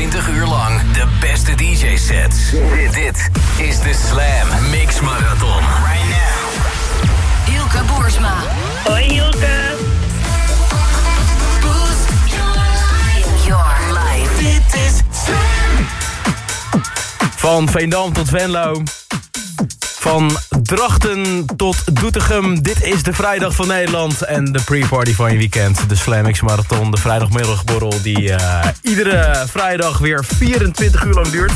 24 uur lang de beste DJ-sets. Dit is de Slam Mix Marathon. Right now. Ilke Boersma. Hoi Hilke. Boost your life. Dit is Slam. Van Veendam tot Venlo. Van Drachten tot Doetinchem. Dit is de vrijdag van Nederland. En de pre-party van je weekend. De Slam X Marathon. De vrijdagmiddagborrel die eh, iedere vrijdag weer 24 uur lang duurt.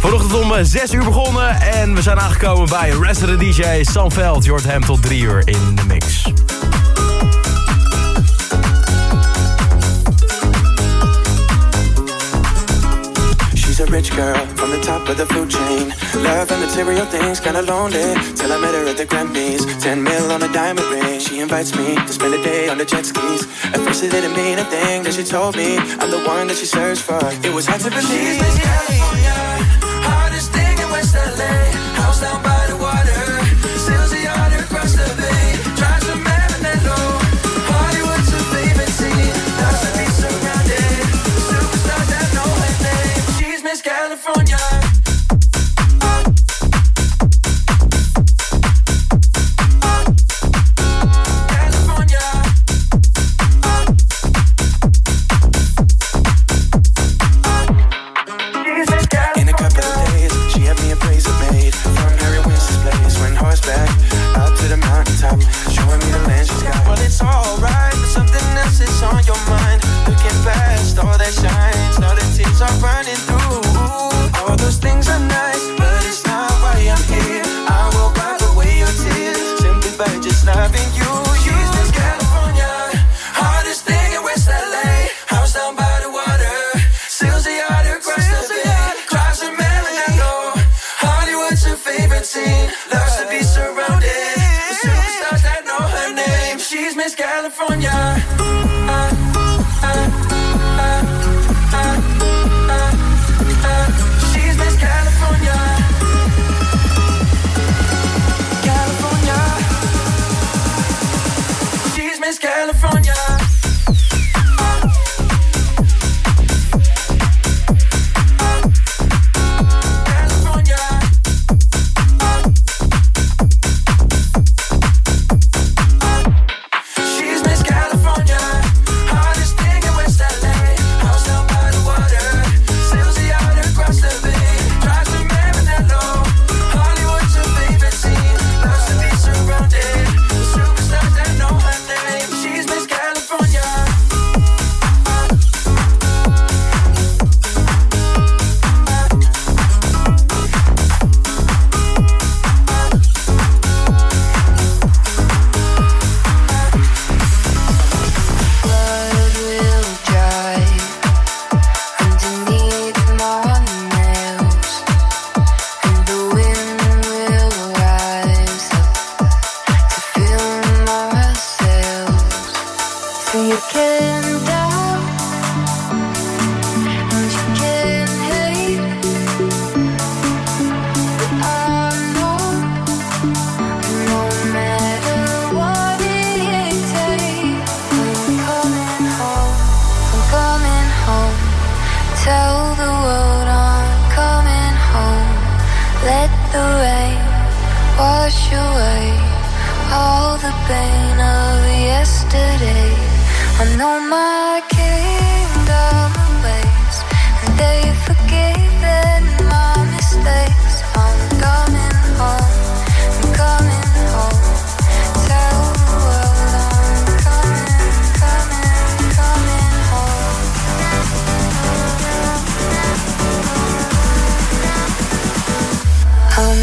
Vanochtend om 6 uur begonnen. En we zijn aangekomen bij resident DJ Sam Veld. Je hoort tot 3 uur in de mix. Rich girl from the top of the food chain. Love and material things, kinda lonely. Till I met her at the Grammys. 10 mil on a diamond ring. She invites me to spend a day on the jet skis. At first, it didn't mean a thing that she told me. I'm the one that she searched for. It was hard to believe. She's California, hottest thing in West LA. House down by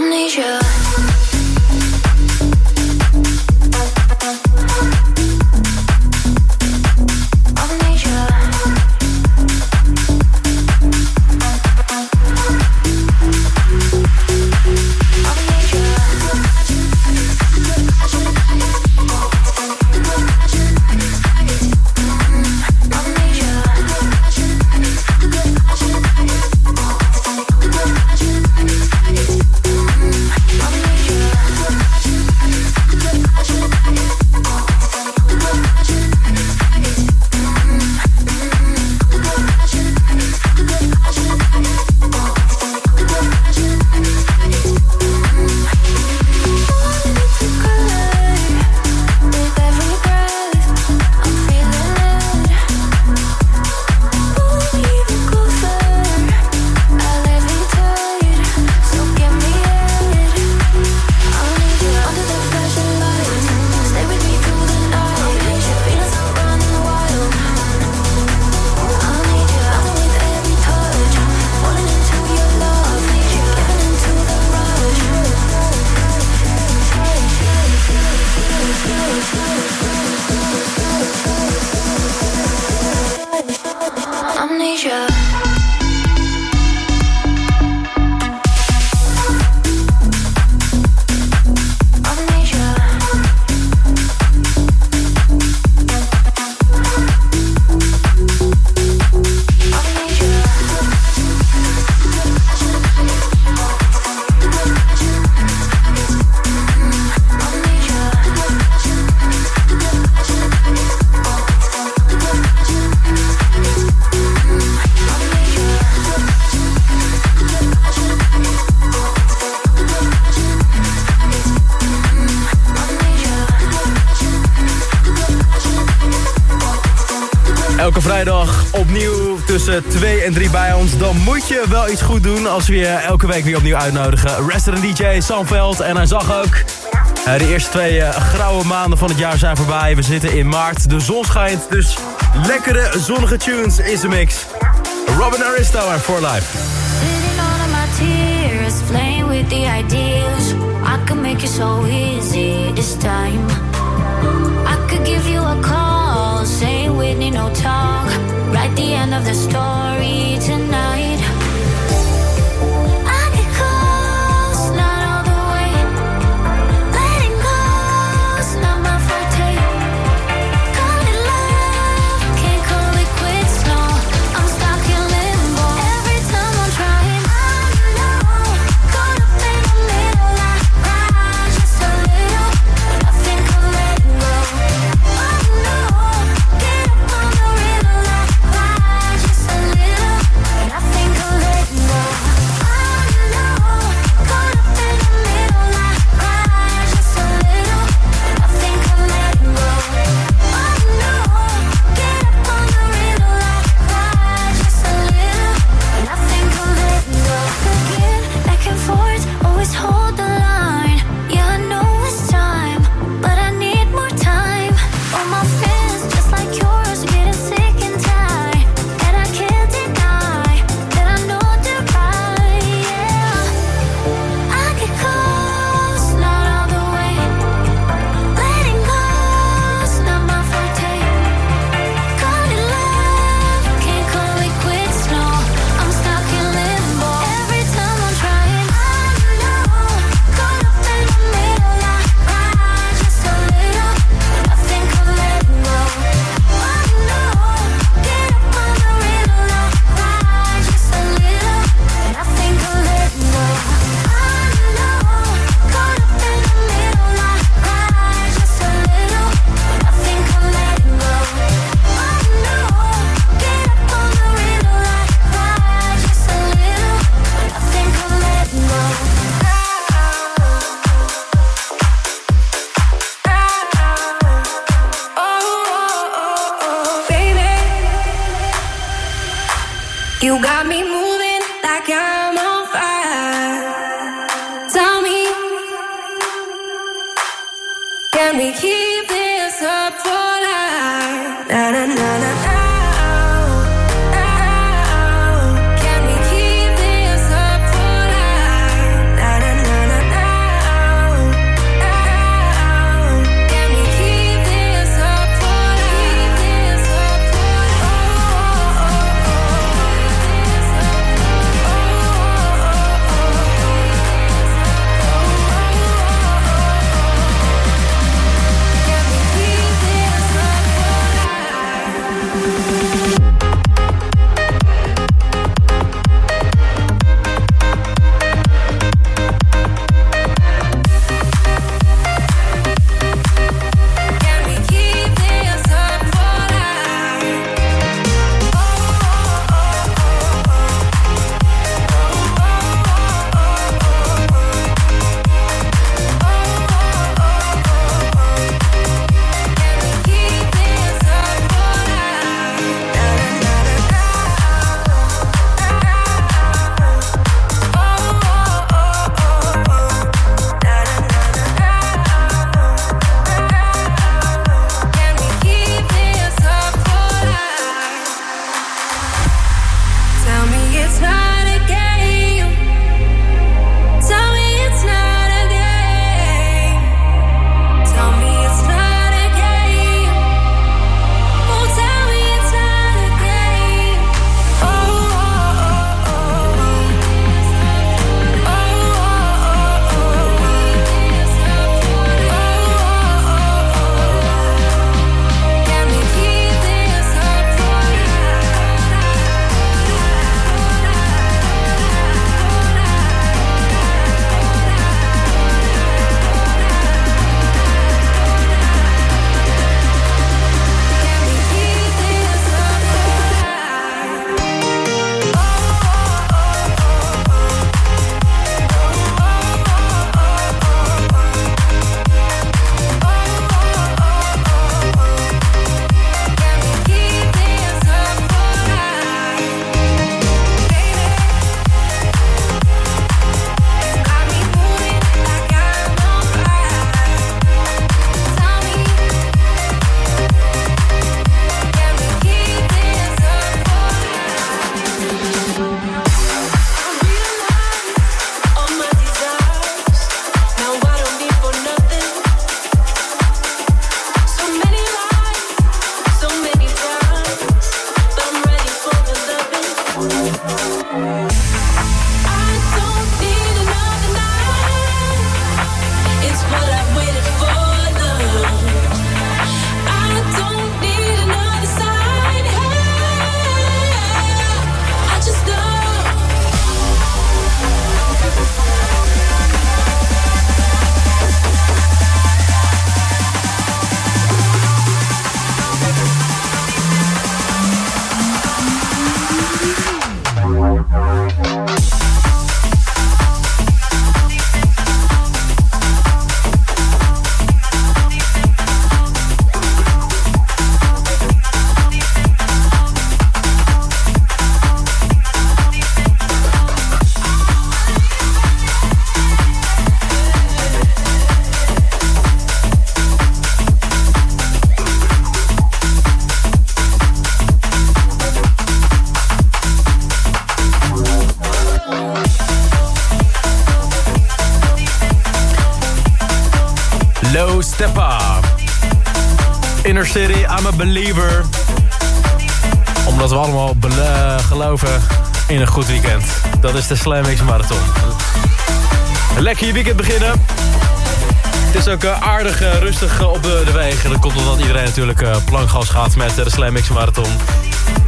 amnesia. danger tussen 2 en 3 bij ons. Dan moet je wel iets goed doen als we je elke week weer opnieuw uitnodigen. Resident DJ Samveld. En hij zag ook... Eh, de eerste twee eh, grauwe maanden van het jaar zijn voorbij. We zitten in maart. De zon schijnt, dus lekkere zonnige tunes in de mix. Robin Aristo en For Life. On my tears, with the. I can make it so easy this time. I could give you a call. Same Whitney, no talk. Write the end of the story tonight. Step Up. Inner City, I'm a believer. Omdat we allemaal geloven in een goed weekend. Dat is de Slam X Marathon. Lekker je weekend beginnen. Het is ook eh, aardig eh, rustig eh, op de, wegen. Dat komt omdat iedereen natuurlijk plankgas gaat met de Slam X Marathon.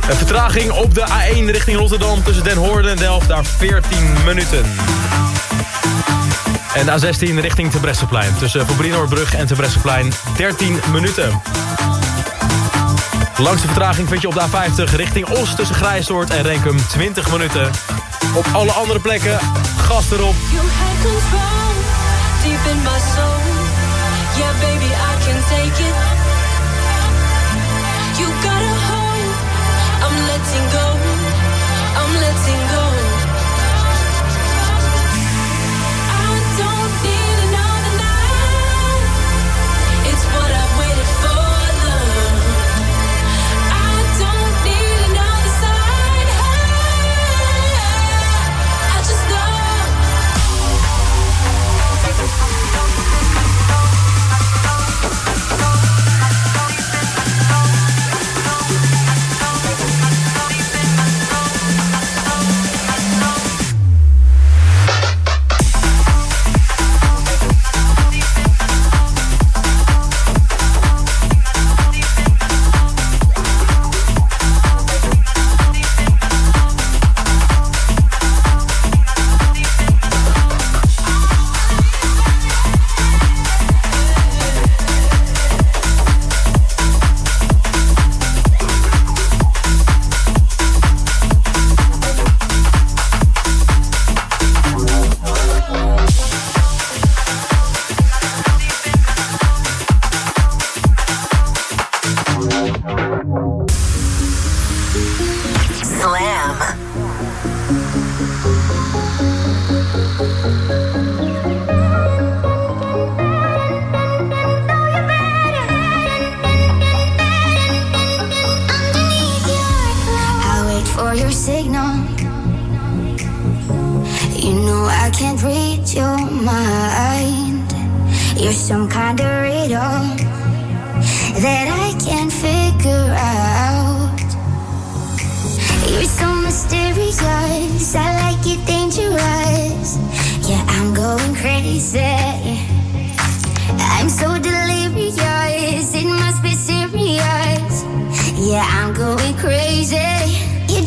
Een vertraging op de A1 richting Rotterdam tussen Den Hoorn en Delft. Daar 14 minuten. En de A16 richting Terbrechtseplein. Tussen Fabrienoordbrug en Terbrechtseplein 13 minuten. Langste vertraging vind je op de A50 richting Os tussen Grijsoord en Renkum 20 minuten. Op alle andere plekken, gas erop.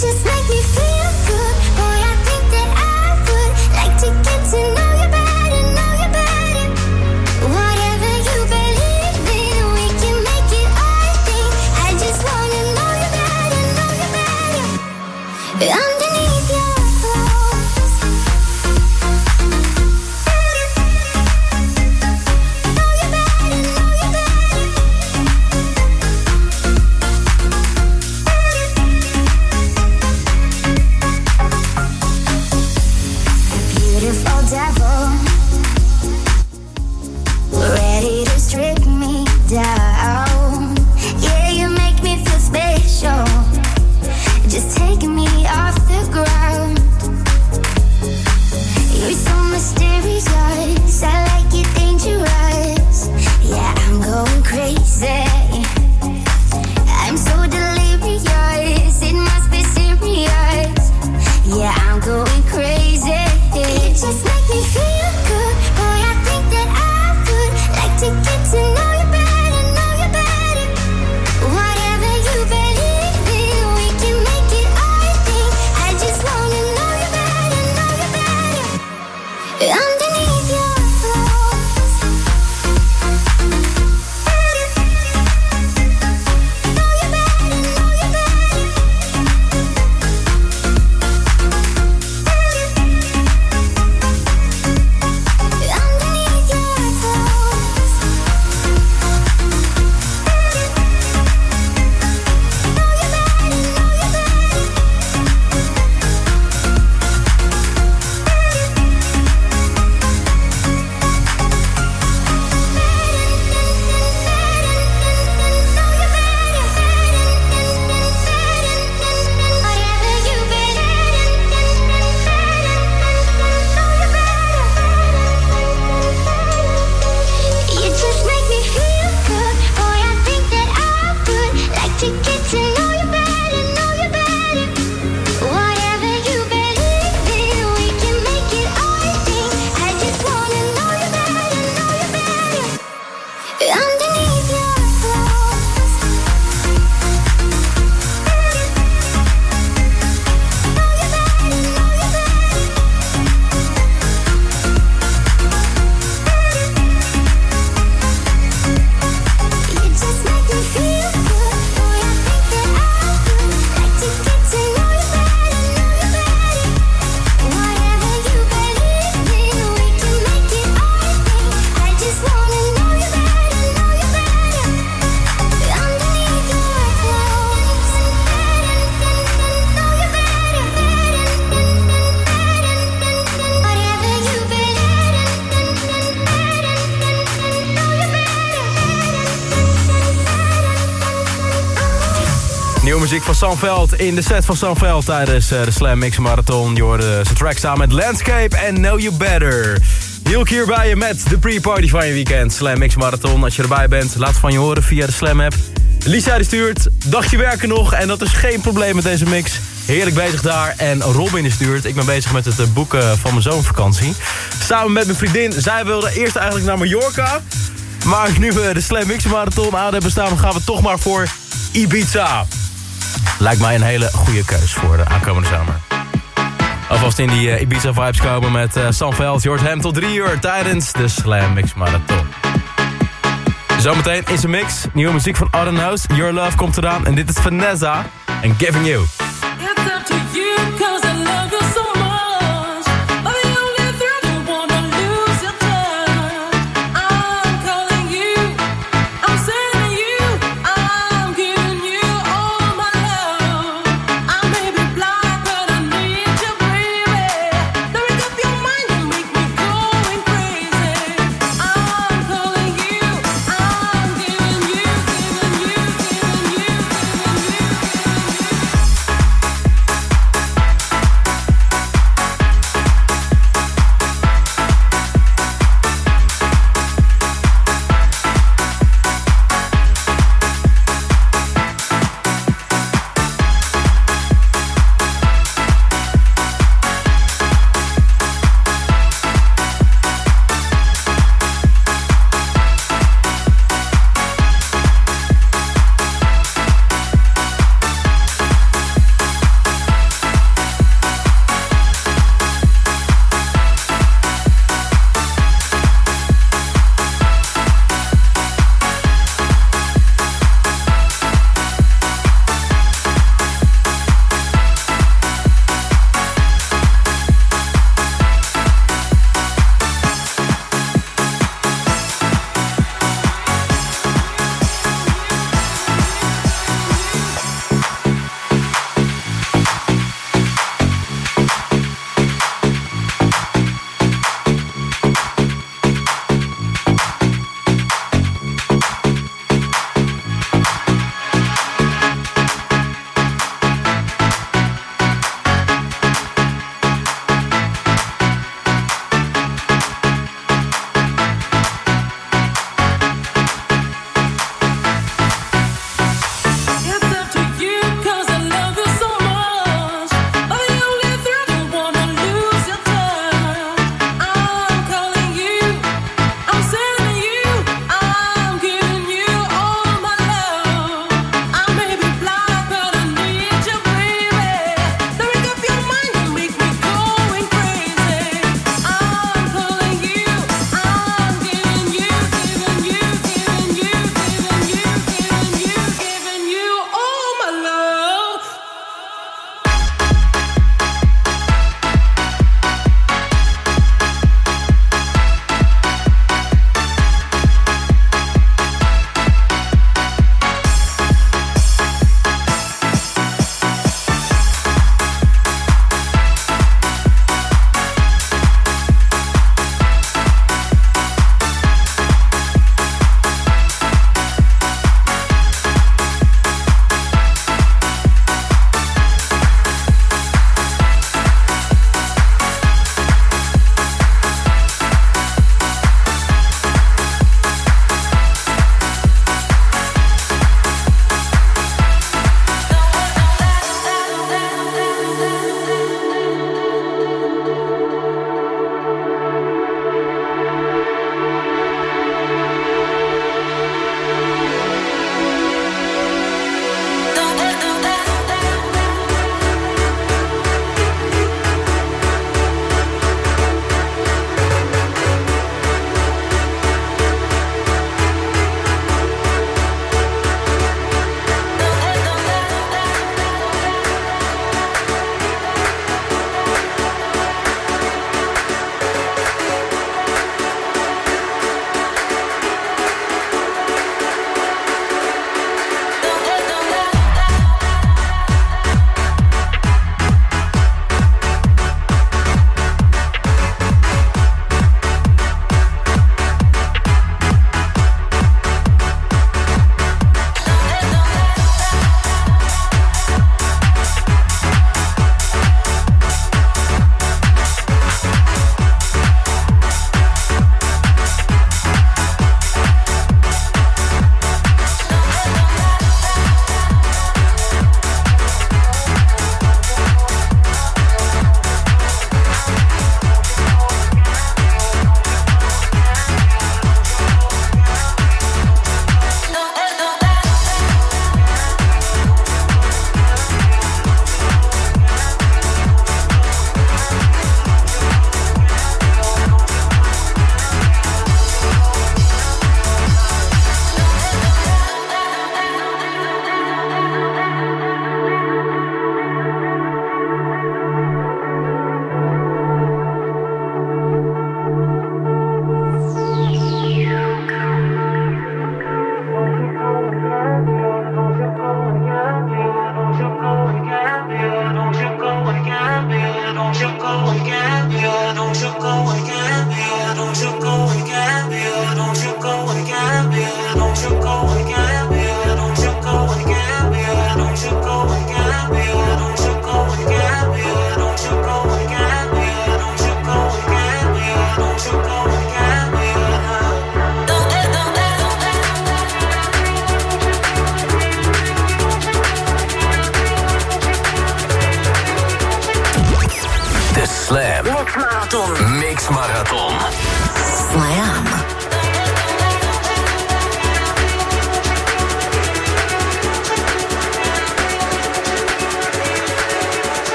Just make muziek van Sam Veld in de set van Sam Veld tijdens uh, de Slam Mix Marathon. Je hoorde zijn track samen met Landscape en Know You Better. Hielk hier bij je met de pre-party van je weekend. Slam Mix Marathon. Als je erbij bent, laat van je horen via de Slam app. Lisa die stuurt, dagje werken nog en dat is geen probleem met deze mix. Heerlijk bezig daar. En Robin is stuurt, ik ben bezig met het eh, boeken van mijn zomervakantie. Samen met mijn vriendin, zij wilde eerst eigenlijk naar Mallorca. Maar nu we de Slam Mix Marathon aan hebben staan, gaan we toch maar voor Ibiza. Lijkt mij een hele goede keus voor de aankomende zomer. Alvast in die uh, Ibiza vibes komen met uh, Sam Veld. Je hem tot drie uur tijdens de Slam Mix Marathon. Zometeen is een mix. Nieuwe muziek van Arden House. Your Love komt eraan. En dit is Vanessa en Giving You.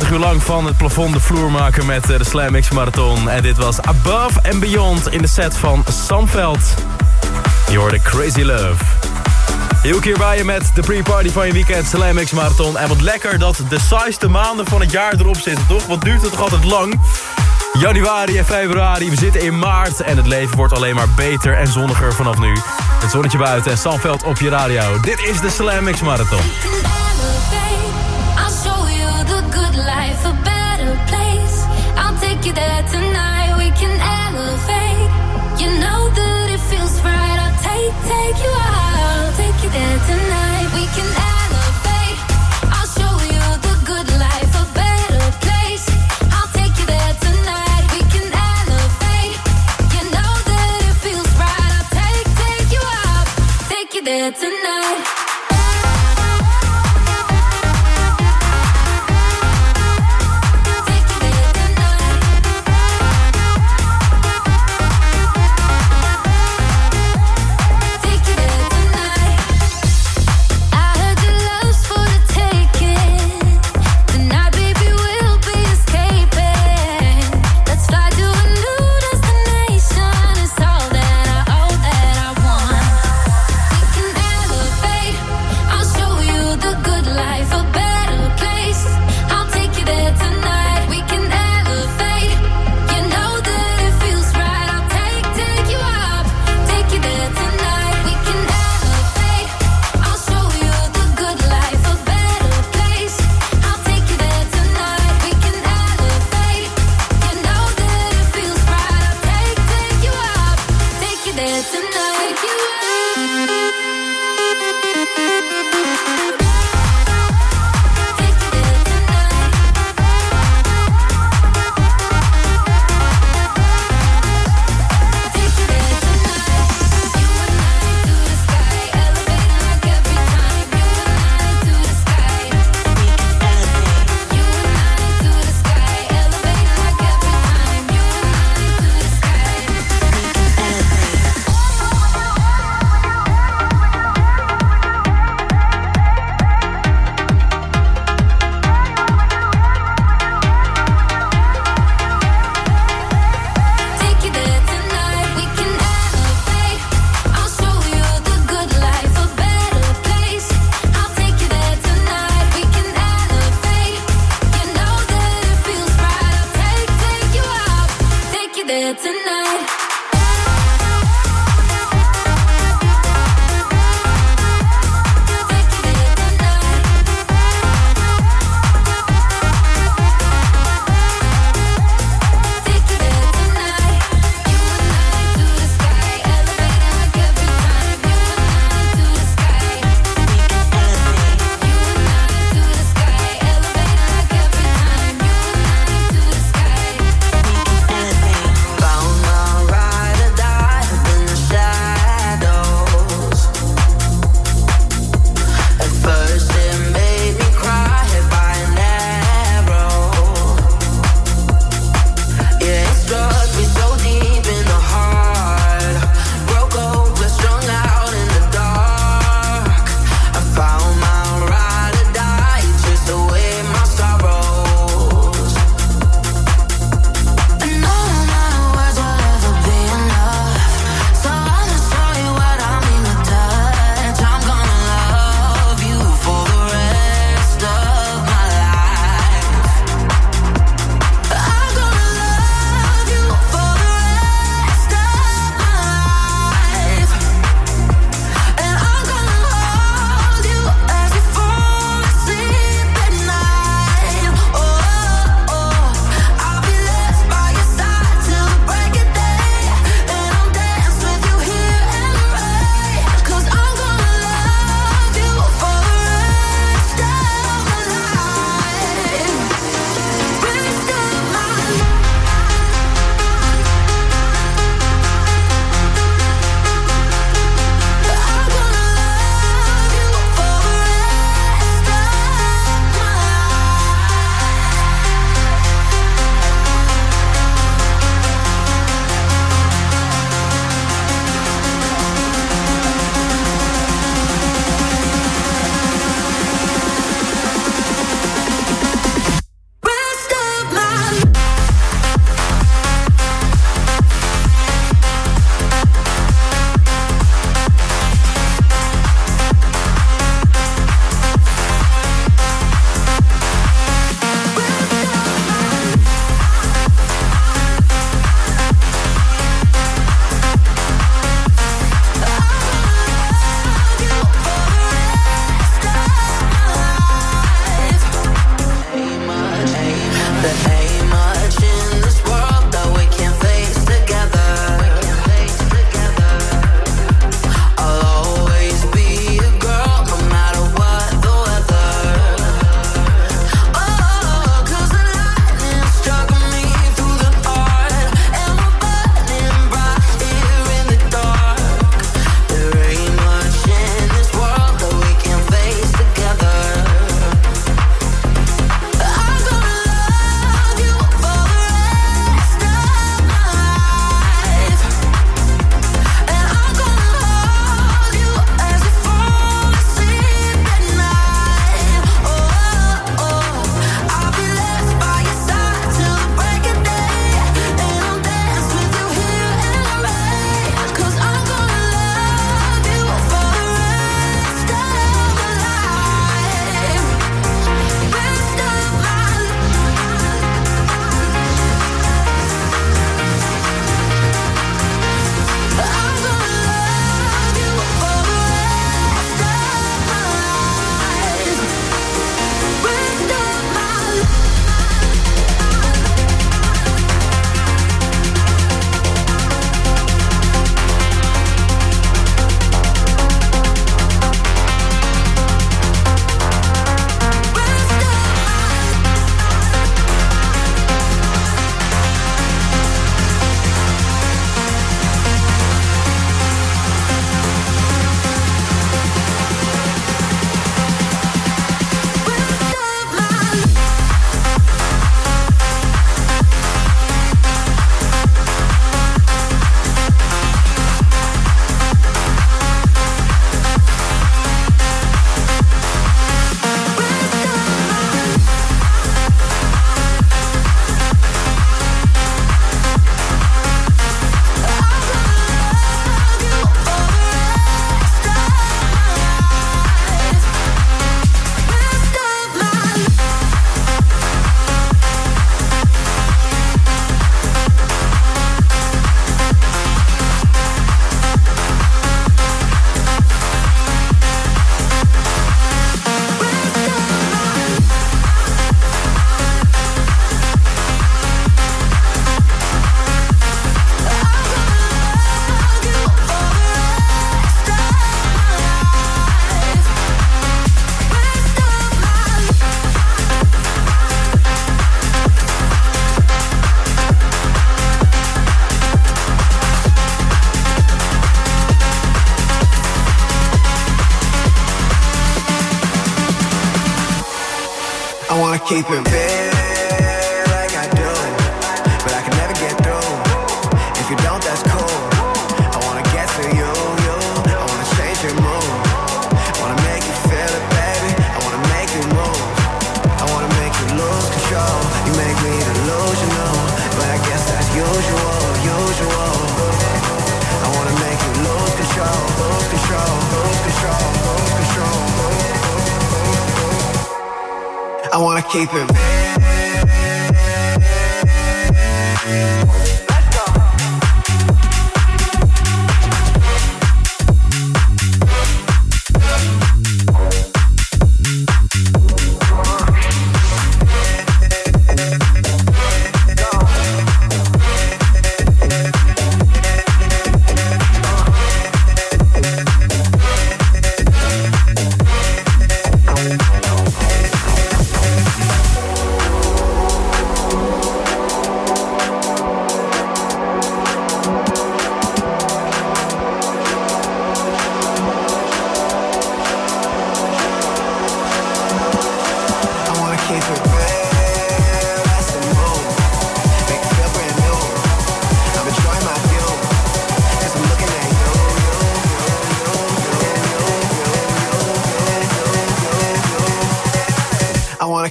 24 uur lang van het plafond de vloer maken met eh, de Slam Marathon. En dit was Above and Beyond in de set van Samveld. Je the Crazy Love. Heel keer bij je met de pre-party van je weekend Slam X Marathon. En wat lekker dat de saaiste maanden van het jaar erop zitten, toch? Wat duurt het toch altijd lang? Januari en februari, we zitten in maart en het leven wordt alleen maar beter en zonniger vanaf nu. Het zonnetje buiten en Sanveld op je radio. Dit is de Slam X Marathon. take you there tonight. We can elevate. You know that it feels right. I'll take, take you out. Take you there tonight. We can.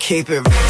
Keep it real.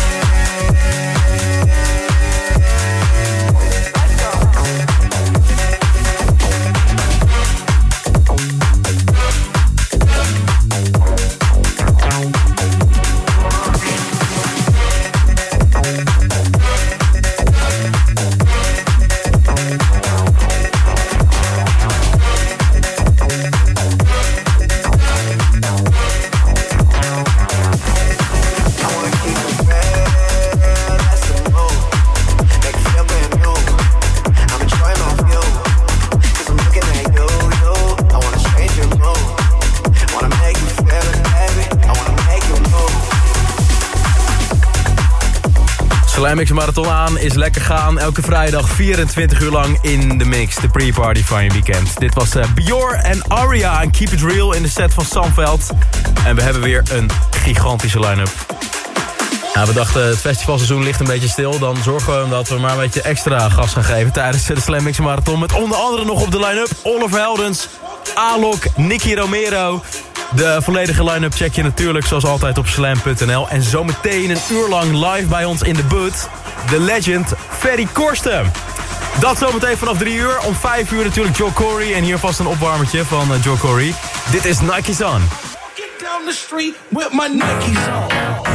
Slam Marathon aan is lekker gaan. Elke vrijdag 24 uur lang in de mix. De pre-party van je weekend. Dit was Bior en Aria en Keep It Real in de set van Samveld. En we hebben weer een gigantische line-up. Nou, we dachten het festivalseizoen ligt een beetje stil. Dan zorgen we dat we maar een beetje extra gas gaan geven tijdens de Slam Marathon. Met onder andere nog op de line-up Oliver Heldens, Alok, Nicky Romero. De volledige line-up check je natuurlijk zoals altijd op slam.nl. En zometeen een uur lang live bij ons in de boot. De legend Ferry Korsten. Dat zometeen vanaf 3 uur. Om 5 uur natuurlijk Joe Corey. En hier vast een opwarmertje van eh, Joe Corey. Dit is Nike's On. Get down the street with my Nikes on.